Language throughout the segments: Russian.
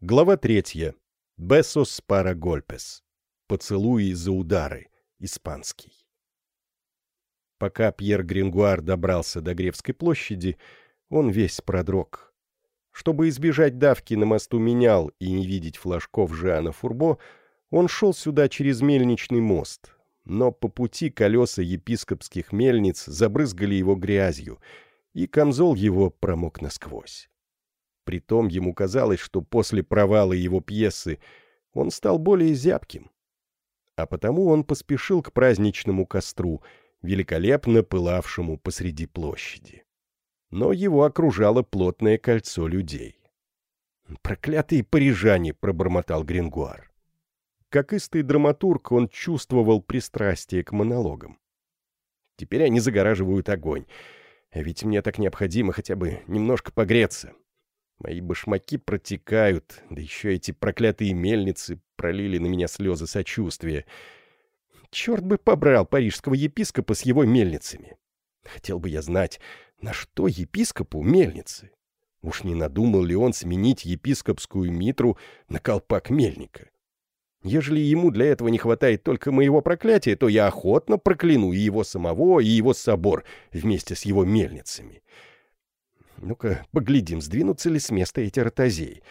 Глава третья. Бесос пара гольпес. Поцелуи за удары. Испанский. Пока Пьер Грингуар добрался до Гревской площади, он весь продрог. Чтобы избежать давки на мосту менял и не видеть флажков Жана Фурбо, он шел сюда через мельничный мост, но по пути колеса епископских мельниц забрызгали его грязью, и камзол его промок насквозь. Притом ему казалось, что после провала его пьесы он стал более зябким. А потому он поспешил к праздничному костру, великолепно пылавшему посреди площади. Но его окружало плотное кольцо людей. «Проклятые парижане!» — пробормотал Грингуар. Как истый драматург, он чувствовал пристрастие к монологам. Теперь они загораживают огонь. Ведь мне так необходимо хотя бы немножко погреться. Мои башмаки протекают, да еще эти проклятые мельницы пролили на меня слезы сочувствия. Черт бы побрал парижского епископа с его мельницами. Хотел бы я знать, на что епископу мельницы? Уж не надумал ли он сменить епископскую митру на колпак мельника? Ежели ему для этого не хватает только моего проклятия, то я охотно прокляну и его самого, и его собор вместе с его мельницами. Ну-ка, поглядим, сдвинутся ли с места эти ротозеи.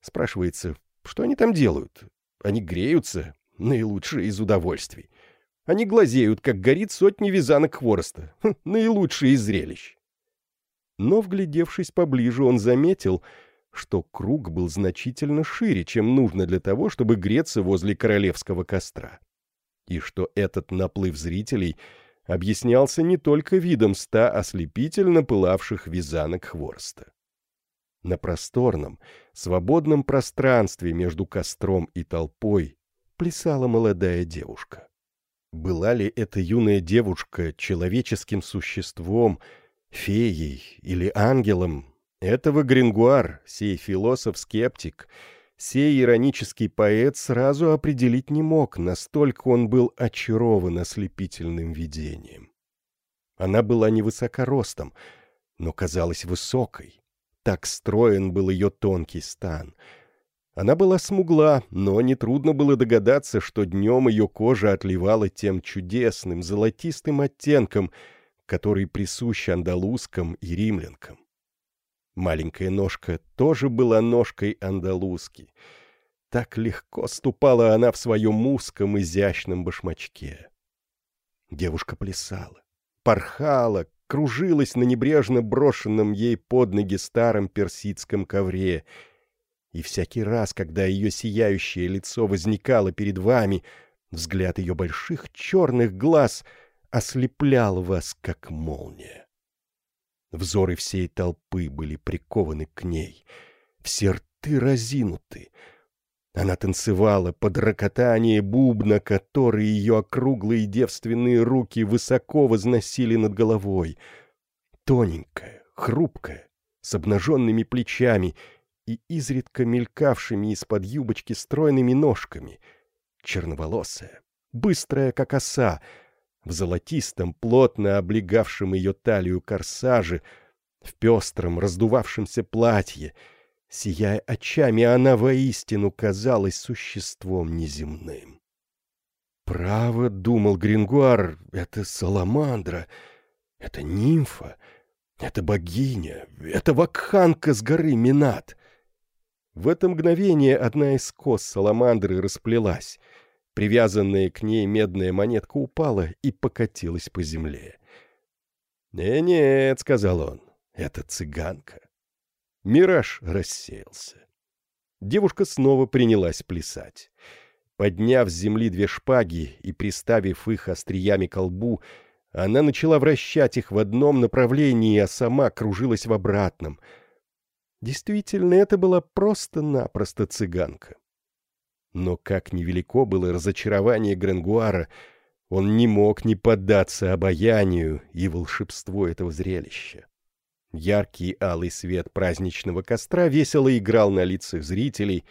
Спрашивается, что они там делают? Они греются, наилучшее из удовольствий. Они глазеют, как горит сотни вязанок хвороста. Хм, из зрелищ. Но, вглядевшись поближе, он заметил, что круг был значительно шире, чем нужно для того, чтобы греться возле королевского костра. И что этот наплыв зрителей — объяснялся не только видом ста ослепительно пылавших вязанок хвороста. На просторном, свободном пространстве между костром и толпой плясала молодая девушка. Была ли эта юная девушка человеческим существом, феей или ангелом, этого Грингуар, сей философ-скептик — Сей иронический поэт сразу определить не мог, настолько он был очарован ослепительным видением. Она была невысока ростом, но казалась высокой. Так строен был ее тонкий стан. Она была смугла, но нетрудно было догадаться, что днем ее кожа отливала тем чудесным золотистым оттенком, который присущ андалузкам и римлянкам. Маленькая ножка тоже была ножкой андалузки. Так легко ступала она в своем узком изящном башмачке. Девушка плясала, порхала, кружилась на небрежно брошенном ей под ноги старом персидском ковре. И всякий раз, когда ее сияющее лицо возникало перед вами, взгляд ее больших черных глаз ослеплял вас, как молния. Взоры всей толпы были прикованы к ней. Все рты разинуты. Она танцевала под рокотание бубна, который ее округлые девственные руки высоко возносили над головой. Тоненькая, хрупкая, с обнаженными плечами и изредка мелькавшими из-под юбочки стройными ножками. Черноволосая, быстрая, как оса — в золотистом, плотно облегавшем ее талию корсаже, в пестром, раздувавшемся платье. Сияя очами, она воистину казалась существом неземным. «Право, — думал Грингуар, — это Саламандра, это нимфа, это богиня, это вакханка с горы Минат». В это мгновение одна из кос Саламандры расплелась — Привязанная к ней медная монетка упала и покатилась по земле. «Не, нет», — сказал он, — «это цыганка». Мираж рассеялся. Девушка снова принялась плясать. Подняв с земли две шпаги и приставив их остриями к лбу, она начала вращать их в одном направлении, а сама кружилась в обратном. Действительно, это была просто-напросто цыганка. Но как невелико было разочарование Гренгуара, он не мог не поддаться обаянию и волшебству этого зрелища. Яркий алый свет праздничного костра весело играл на лицах зрителей,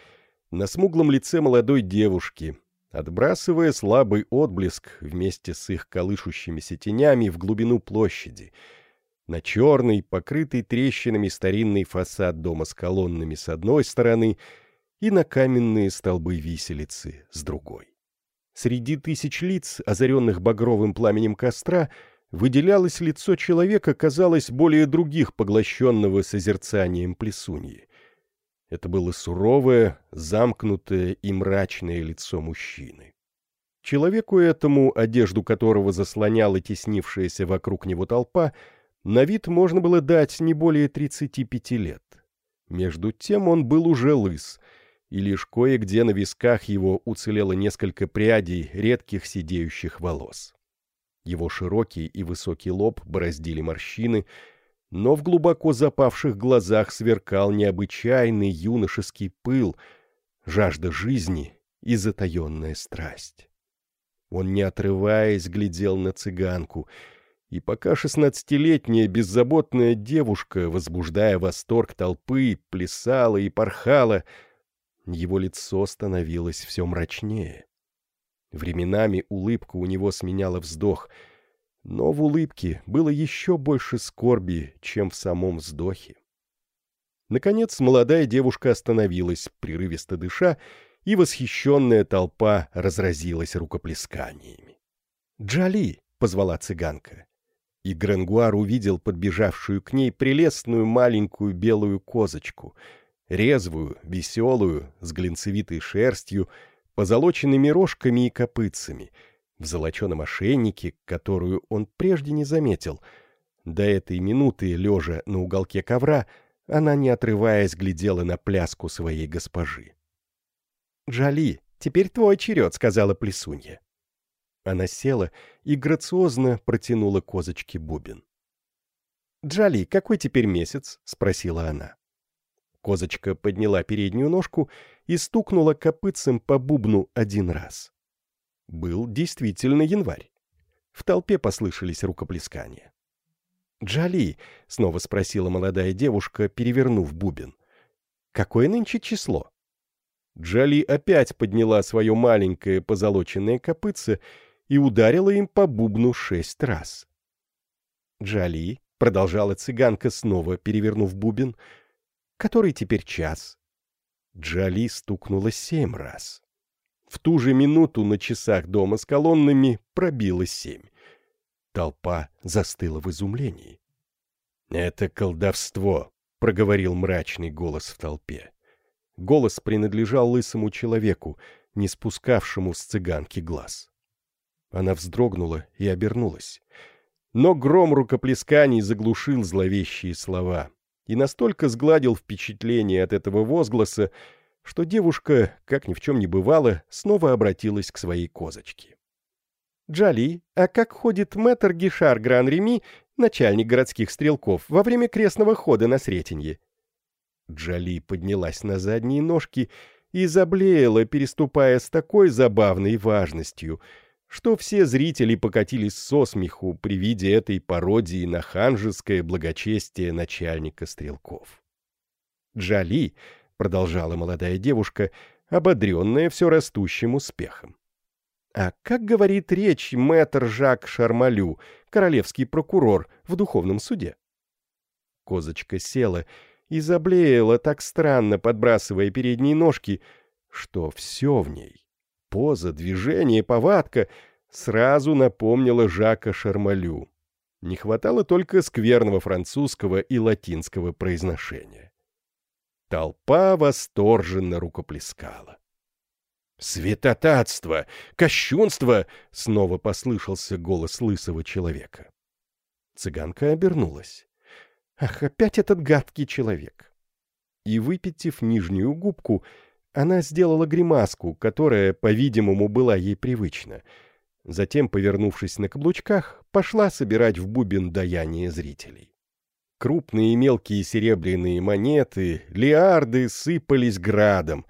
на смуглом лице молодой девушки, отбрасывая слабый отблеск вместе с их колышущимися тенями в глубину площади, на черный, покрытый трещинами старинный фасад дома с колоннами с одной стороны — и на каменные столбы виселицы с другой. Среди тысяч лиц, озаренных багровым пламенем костра, выделялось лицо человека, казалось, более других поглощенного созерцанием плесуньи. Это было суровое, замкнутое и мрачное лицо мужчины. Человеку этому, одежду которого заслоняла теснившаяся вокруг него толпа, на вид можно было дать не более 35 лет. Между тем он был уже лыс, и лишь кое-где на висках его уцелело несколько прядей редких сидеющих волос. Его широкий и высокий лоб бороздили морщины, но в глубоко запавших глазах сверкал необычайный юношеский пыл, жажда жизни и затаенная страсть. Он, не отрываясь, глядел на цыганку, и пока шестнадцатилетняя беззаботная девушка, возбуждая восторг толпы, плясала и порхала, его лицо становилось все мрачнее. Временами улыбка у него сменяла вздох, но в улыбке было еще больше скорби, чем в самом вздохе. Наконец молодая девушка остановилась, прерывисто дыша, и восхищенная толпа разразилась рукоплесканиями. «Джали!» — позвала цыганка. И Гренгуар увидел подбежавшую к ней прелестную маленькую белую козочку, резвую, веселую, с глинцевитой шерстью, позолоченными рожками и копытцами, в золоченом ошейнике, которую он прежде не заметил. До этой минуты, лежа на уголке ковра, она, не отрываясь, глядела на пляску своей госпожи. «Джали, теперь твой черед», — сказала Плесунья. Она села и грациозно протянула козочке бубен. «Джали, какой теперь месяц?» — спросила она. Козочка подняла переднюю ножку и стукнула копытцем по бубну один раз. Был действительно январь. В толпе послышались рукоплескания. «Джали», — снова спросила молодая девушка, перевернув бубен, — «какое нынче число?» Джали опять подняла свое маленькое позолоченное копытце и ударила им по бубну шесть раз. «Джали», — продолжала цыганка, снова перевернув бубен, — «который теперь час?» Джали стукнула семь раз. В ту же минуту на часах дома с колоннами пробило семь. Толпа застыла в изумлении. «Это колдовство», — проговорил мрачный голос в толпе. Голос принадлежал лысому человеку, не спускавшему с цыганки глаз. Она вздрогнула и обернулась. Но гром рукоплесканий заглушил зловещие слова и настолько сгладил впечатление от этого возгласа, что девушка, как ни в чем не бывало, снова обратилась к своей козочке. «Джали, а как ходит мэтр Гишар Гран-Реми, начальник городских стрелков, во время крестного хода на Сретенье?» Джали поднялась на задние ножки и заблеяла, переступая с такой забавной важностью, что все зрители покатились со смеху при виде этой пародии на ханжеское благочестие начальника стрелков. «Джали», — продолжала молодая девушка, ободренная все растущим успехом. «А как говорит речь мэтр Жак Шармалю, королевский прокурор, в духовном суде?» Козочка села и заблеяла так странно, подбрасывая передние ножки, что все в ней — поза, движение, повадка — сразу напомнила Жака Шармалю. Не хватало только скверного французского и латинского произношения. Толпа восторженно рукоплескала. «Святотатство! Кощунство!» — снова послышался голос лысого человека. Цыганка обернулась. Ах, опять этот гадкий человек. И, выпитив нижнюю губку, она сделала гримаску, которая, по-видимому, была ей привычна. Затем, повернувшись на каблучках, пошла собирать в бубен даяние зрителей. Крупные и мелкие серебряные монеты, лиарды сыпались градом.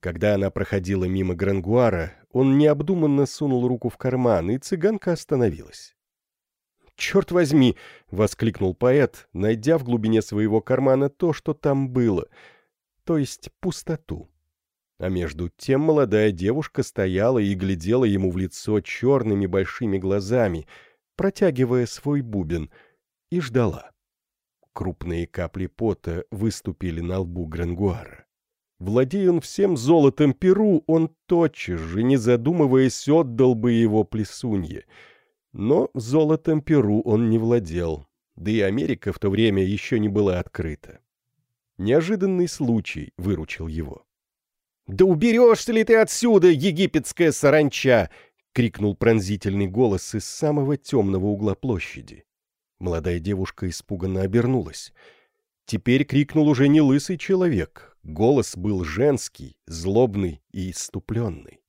Когда она проходила мимо Грангуара, он необдуманно сунул руку в карман, и цыганка остановилась. «Черт возьми!» — воскликнул поэт, найдя в глубине своего кармана то, что там было, то есть пустоту. А между тем молодая девушка стояла и глядела ему в лицо черными большими глазами, протягивая свой бубен, и ждала. Крупные капли пота выступили на лбу Грангуара. Владея он всем золотом Перу, он тотчас же, не задумываясь, отдал бы его плесунье. Но золотом Перу он не владел, да и Америка в то время еще не была открыта. Неожиданный случай выручил его. «Да уберешься ли ты отсюда, египетская саранча!» — крикнул пронзительный голос из самого темного угла площади. Молодая девушка испуганно обернулась. Теперь крикнул уже не лысый человек. Голос был женский, злобный и иступленный.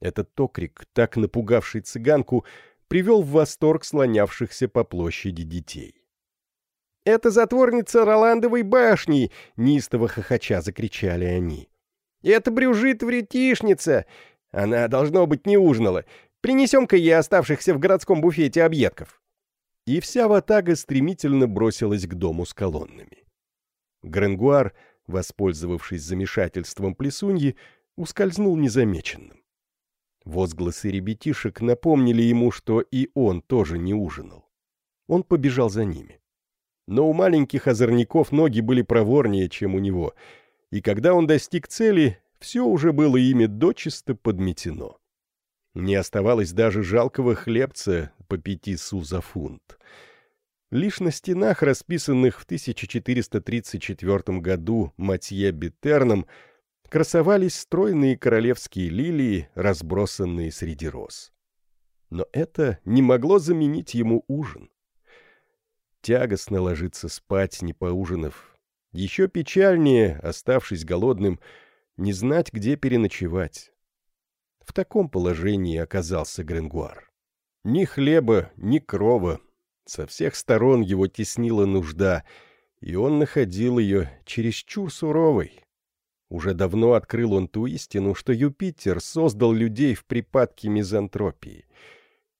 Этот окрик, так напугавший цыганку, привел в восторг слонявшихся по площади детей. «Это затворница Роландовой башни!» — неистово хохоча закричали они. «Это брюжит вретишница! Она, должно быть, не ужинала. Принесем-ка ей оставшихся в городском буфете объедков!» И вся ватага стремительно бросилась к дому с колоннами. Гренгуар, воспользовавшись замешательством плесуньи, ускользнул незамеченным. Возгласы ребятишек напомнили ему, что и он тоже не ужинал. Он побежал за ними. Но у маленьких озорников ноги были проворнее, чем у него, и когда он достиг цели, все уже было ими дочисто подметено. Не оставалось даже жалкого хлебца по пяти су за фунт. Лишь на стенах, расписанных в 1434 году Матье Битерном, красовались стройные королевские лилии, разбросанные среди роз. Но это не могло заменить ему ужин. Тягостно ложиться спать, не поужинав. Еще печальнее, оставшись голодным, не знать, где переночевать. В таком положении оказался Гренгуар. Ни хлеба, ни крова. Со всех сторон его теснила нужда, и он находил ее чересчур суровой, уже давно открыл он ту истину, что Юпитер создал людей в припадке мизантропии,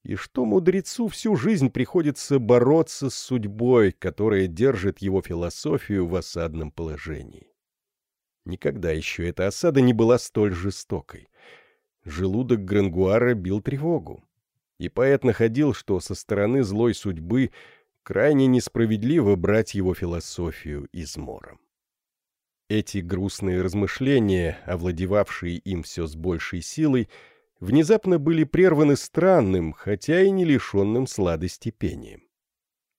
и что мудрецу всю жизнь приходится бороться с судьбой, которая держит его философию в осадном положении. Никогда еще эта осада не была столь жестокой. Желудок Грангуара бил тревогу, и поэт находил, что со стороны злой судьбы крайне несправедливо брать его философию измором. Эти грустные размышления, овладевавшие им все с большей силой, внезапно были прерваны странным, хотя и не лишенным сладости пением.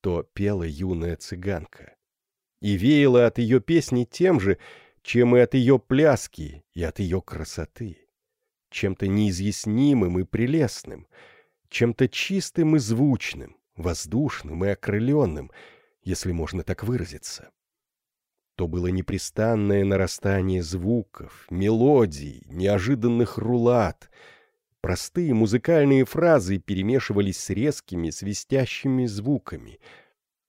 То пела юная цыганка. И веяло от ее песни тем же, чем и от ее пляски, и от ее красоты. Чем-то неизъяснимым и прелестным, чем-то чистым и звучным, воздушным и окрыленным, если можно так выразиться то было непрестанное нарастание звуков, мелодий, неожиданных рулат. Простые музыкальные фразы перемешивались с резкими, свистящими звуками.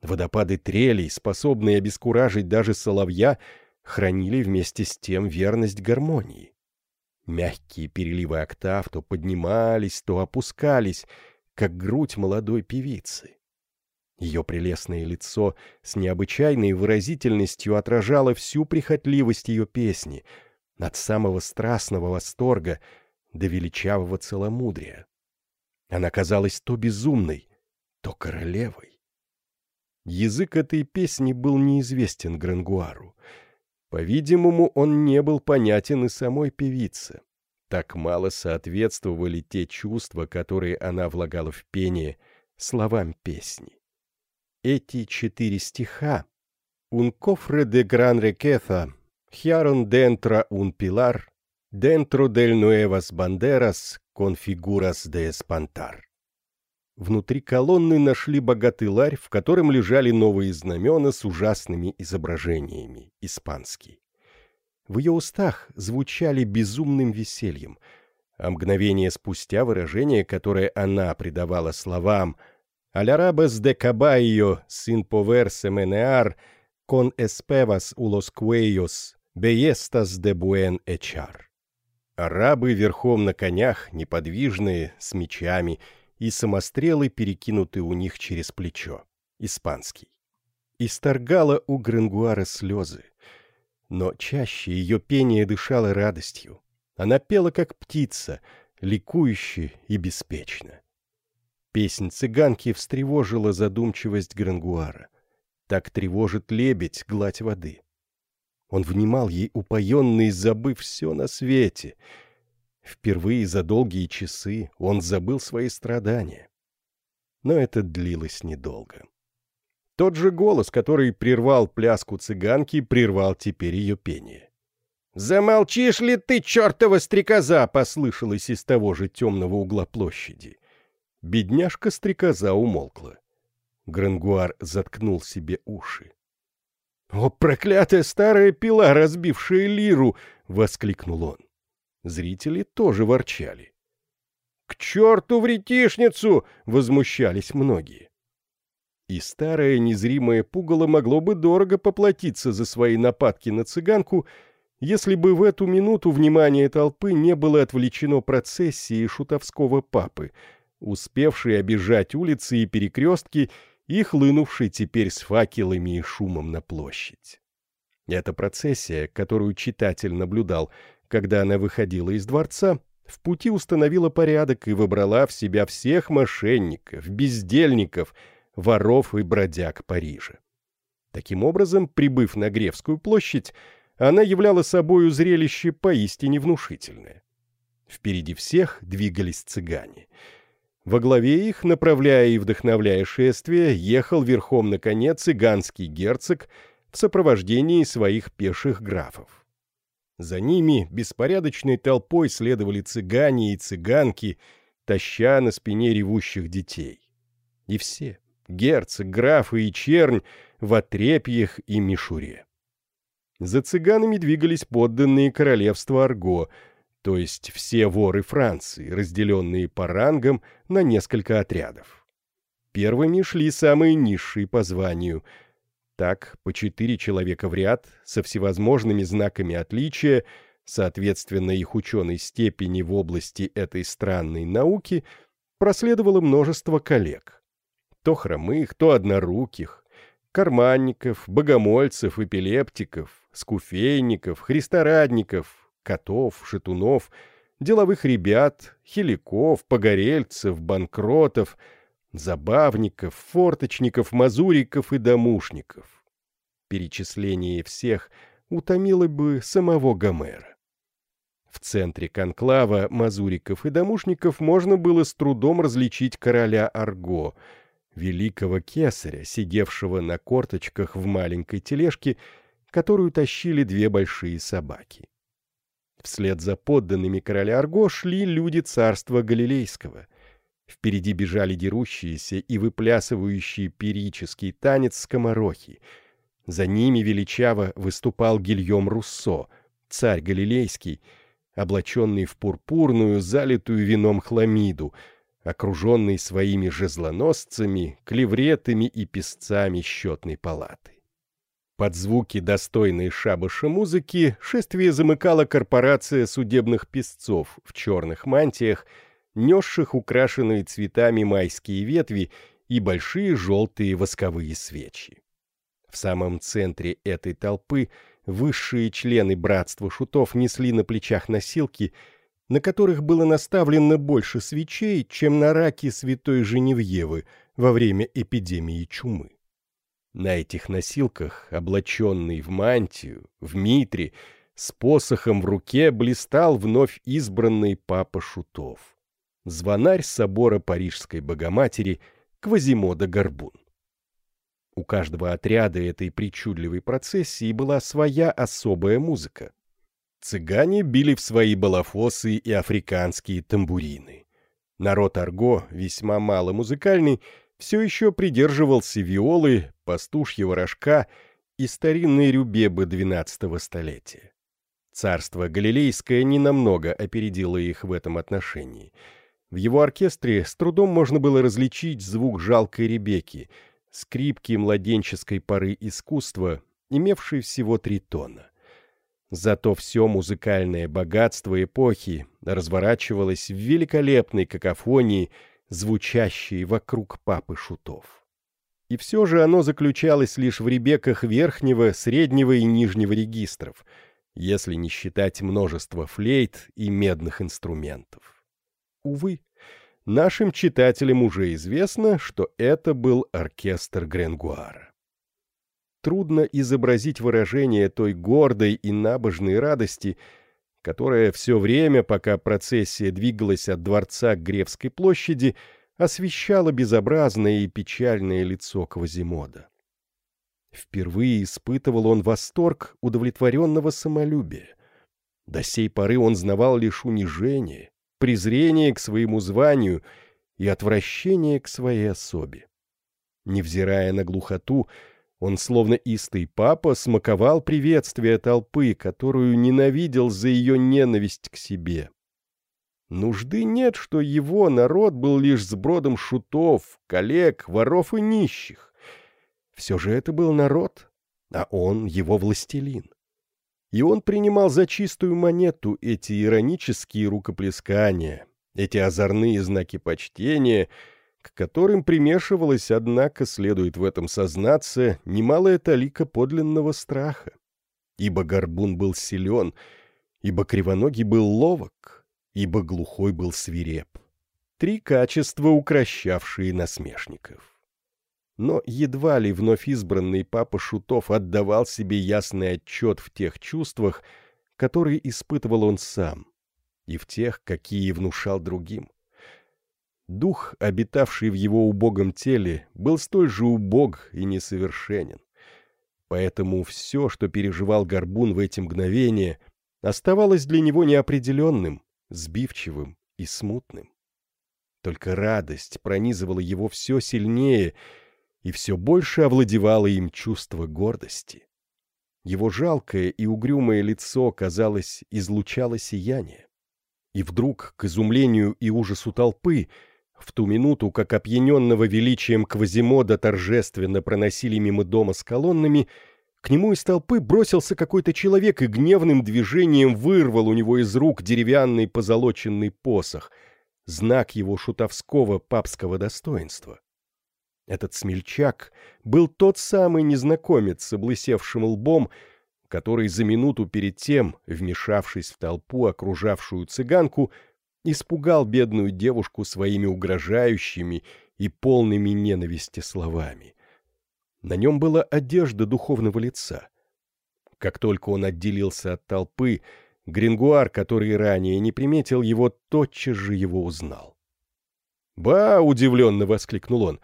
Водопады трелей, способные обескуражить даже соловья, хранили вместе с тем верность гармонии. Мягкие переливы октав то поднимались, то опускались, как грудь молодой певицы. Ее прелестное лицо с необычайной выразительностью отражало всю прихотливость ее песни, от самого страстного восторга до величавого целомудрия. Она казалась то безумной, то королевой. Язык этой песни был неизвестен Грангуару. По-видимому, он не был понятен и самой певице. Так мало соответствовали те чувства, которые она влагала в пение, словам песни эти четыре стиха «Un cofre de gran riqueza, giaron dentro un pilar, dentro del nuevas banderas con figuras de espantar». Внутри колонны нашли богатый ларь, в котором лежали новые знамена с ужасными изображениями, испанский. В ее устах звучали безумным весельем, а мгновение спустя выражение, которое она придавала словам — de caballo sin poverse menear, con espevas u los cuellos, bellestas de buen echar. Арабы верхом на конях, неподвижные, с мечами, и самострелы перекинуты у них через плечо. Испанский. Исторгала у Гренгуара слезы. Но чаще ее пение дышало радостью. Она пела, как птица, ликующе и беспечно. Песнь цыганки встревожила задумчивость Грангуара. Так тревожит лебедь гладь воды. Он внимал ей упоенный, забыв все на свете. Впервые за долгие часы он забыл свои страдания. Но это длилось недолго. Тот же голос, который прервал пляску цыганки, прервал теперь ее пение. «Замолчишь ли ты, чертова стрекоза!» — послышалось из того же темного угла площади. Бедняжка-стрекоза умолкла. Грангуар заткнул себе уши. «О, проклятая старая пила, разбившая лиру!» — воскликнул он. Зрители тоже ворчали. «К черту вретишницу!» — возмущались многие. И старое незримое пугало могло бы дорого поплатиться за свои нападки на цыганку, если бы в эту минуту внимание толпы не было отвлечено процессией шутовского папы, успевшей обижать улицы и перекрестки и хлынувшей теперь с факелами и шумом на площадь. Эта процессия, которую читатель наблюдал, когда она выходила из дворца, в пути установила порядок и выбрала в себя всех мошенников, бездельников, воров и бродяг Парижа. Таким образом, прибыв на Гревскую площадь, она являла собою зрелище поистине внушительное. Впереди всех двигались цыгане. Во главе их, направляя и вдохновляя шествие, ехал верхом на коне цыганский герцог в сопровождении своих пеших графов. За ними беспорядочной толпой следовали цыгане и цыганки, таща на спине ревущих детей. И все — герцог, графы и чернь — в отрепьях и мишуре. За цыганами двигались подданные королевства Арго, то есть все воры Франции, разделенные по рангам на несколько отрядов. Первыми шли самые низшие по званию. Так, по четыре человека в ряд, со всевозможными знаками отличия, соответственно их ученой степени в области этой странной науки, проследовало множество коллег. То хромых, то одноруких, карманников, богомольцев, эпилептиков, скуфейников, христорадников, котов, шатунов, деловых ребят, хиликов, погорельцев, банкротов, забавников, форточников, мазуриков и домушников. Перечисление всех утомило бы самого Гомера. В центре конклава мазуриков и домушников можно было с трудом различить короля Арго, великого кесаря, сидевшего на корточках в маленькой тележке которую тащили две большие собаки. Вслед за подданными короля Арго шли люди царства Галилейского. Впереди бежали дерущиеся и выплясывающие перический танец скоморохи. За ними величаво выступал Гильем Руссо, царь Галилейский, облаченный в пурпурную, залитую вином хламиду, окруженный своими жезлоносцами, клевретами и песцами счетной палаты. Под звуки достойной шабаша музыки шествие замыкала корпорация судебных песцов в черных мантиях, несших украшенные цветами майские ветви и большие желтые восковые свечи. В самом центре этой толпы высшие члены братства шутов несли на плечах носилки, на которых было наставлено больше свечей, чем на раке святой Женевьевы во время эпидемии чумы. На этих носилках, облаченный в мантию, в митре, с посохом в руке блистал вновь избранный папа Шутов. Звонарь собора Парижской Богоматери Квазимода Горбун. У каждого отряда этой причудливой процессии была своя особая музыка. Цыгане били в свои балафосы и африканские тамбурины. Народ Арго, весьма мало музыкальный, все еще придерживался виолы, пастушьего рожка и старинной рюбебы XII столетия. Царство Галилейское ненамного опередило их в этом отношении. В его оркестре с трудом можно было различить звук жалкой ребеки, скрипки младенческой поры искусства, имевшей всего три тона. Зато все музыкальное богатство эпохи разворачивалось в великолепной какофонии – звучащие вокруг папы шутов. И все же оно заключалось лишь в ребеках верхнего, среднего и нижнего регистров, если не считать множество флейт и медных инструментов. Увы, нашим читателям уже известно, что это был оркестр Гренгуара. трудно изобразить выражение той гордой и набожной радости, которая все время, пока процессия двигалась от дворца к Гревской площади, освещала безобразное и печальное лицо Квазимода. Впервые испытывал он восторг удовлетворенного самолюбия. До сей поры он знавал лишь унижение, презрение к своему званию и отвращение к своей особе. Невзирая на глухоту, он, словно истый папа, смаковал приветствие толпы, которую ненавидел за ее ненависть к себе. Нужды нет, что его народ был лишь сбродом шутов, коллег, воров и нищих. Все же это был народ, а он его властелин. И он принимал за чистую монету эти иронические рукоплескания, эти озорные знаки почтения — к которым примешивалась, однако, следует в этом сознаться, немалая талика подлинного страха. Ибо горбун был силен, ибо кривоногий был ловок, ибо глухой был свиреп. Три качества, укращавшие насмешников. Но едва ли вновь избранный папа Шутов отдавал себе ясный отчет в тех чувствах, которые испытывал он сам, и в тех, какие внушал другим. Дух, обитавший в его убогом теле, был столь же убог и несовершенен. Поэтому все, что переживал Горбун в эти мгновения, оставалось для него неопределенным, сбивчивым и смутным. Только радость пронизывала его все сильнее, и все больше овладевало им чувство гордости. Его жалкое и угрюмое лицо, казалось, излучало сияние. И вдруг, к изумлению и ужасу толпы, в ту минуту, как опьяненного величием Квазимода торжественно проносили мимо дома с колоннами, к нему из толпы бросился какой-то человек и гневным движением вырвал у него из рук деревянный позолоченный посох, знак его шутовского папского достоинства. Этот смельчак был тот самый незнакомец с облысевшим лбом, который за минуту перед тем, вмешавшись в толпу, окружавшую цыганку, испугал бедную девушку своими угрожающими и полными ненависти словами. На нем была одежда духовного лица. Как только он отделился от толпы, Грингуар, который ранее не приметил его, тотчас же его узнал. «Ба!» — удивленно воскликнул он.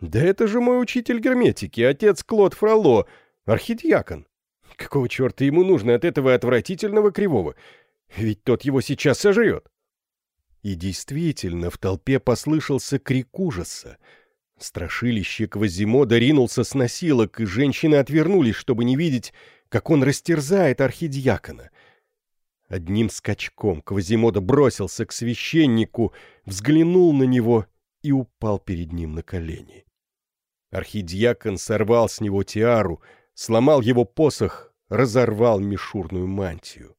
«Да это же мой учитель герметики, отец Клод Фроло, архидиакон. Какого черта ему нужно от этого отвратительного кривого? Ведь тот его сейчас сожрет!» И действительно, в толпе послышался крик ужаса. Страшилище Квазимода ринулся с носилок, и женщины отвернулись, чтобы не видеть, как он растерзает архидиакона. Одним скачком Квазимода бросился к священнику, взглянул на него и упал перед ним на колени. Архидиакон сорвал с него тиару, сломал его посох, разорвал мишурную мантию.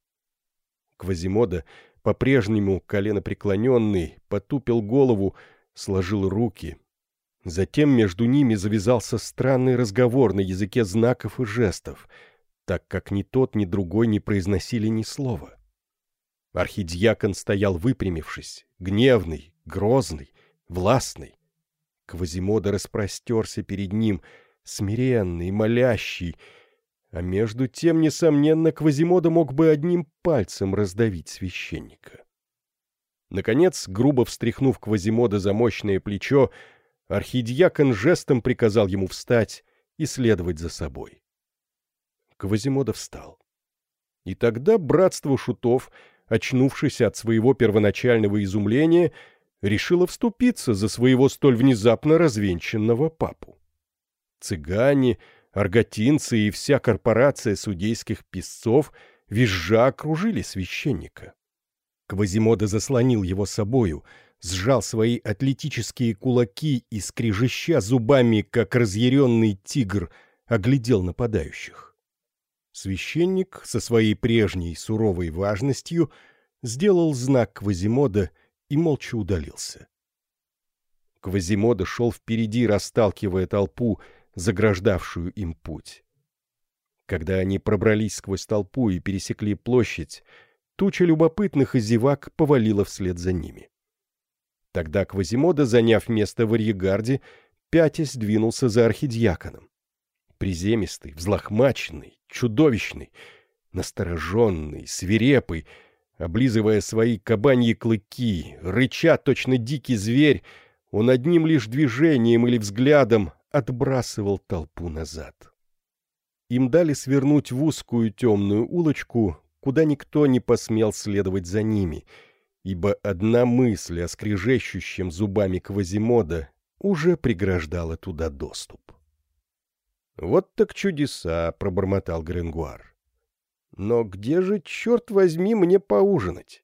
Квазимода по-прежнему коленопреклоненный, потупил голову, сложил руки. Затем между ними завязался странный разговор на языке знаков и жестов, так как ни тот, ни другой не произносили ни слова. Архидьякон стоял выпрямившись, гневный, грозный, властный. Квазимода распростерся перед ним, смиренный, молящий, а между тем, несомненно, Квазимода мог бы одним пальцем раздавить священника. Наконец, грубо встряхнув Квазимода за мощное плечо, архидиакон жестом приказал ему встать и следовать за собой. Квазимода встал. И тогда братство шутов, очнувшись от своего первоначального изумления, решило вступиться за своего столь внезапно развенчанного папу. Цыгане — арготинцы и вся корпорация судейских писцов визжа окружили священника. Квазимода заслонил его собою, сжал свои атлетические кулаки и, скрежеща зубами, как разъяренный тигр, оглядел нападающих. Священник со своей прежней суровой важностью сделал знак Квазимода и молча удалился. Квазимода шел впереди, расталкивая толпу, заграждавшую им путь. Когда они пробрались сквозь толпу и пересекли площадь, туча любопытных и зевак повалила вслед за ними. Тогда Квазимода, заняв место в арьегарде, пятясь двинулся за архидьяконом. Приземистый, взлохмаченный, чудовищный, настороженный, свирепый, облизывая свои кабаньи клыки, рыча точно дикий зверь, он одним лишь движением или взглядом отбрасывал толпу назад. Им дали свернуть в узкую темную улочку, куда никто не посмел следовать за ними, ибо одна мысль о скрежещущем зубами Квазимода уже преграждала туда доступ. «Вот так чудеса!» — пробормотал Гренгуар. «Но где же, черт возьми, мне поужинать?»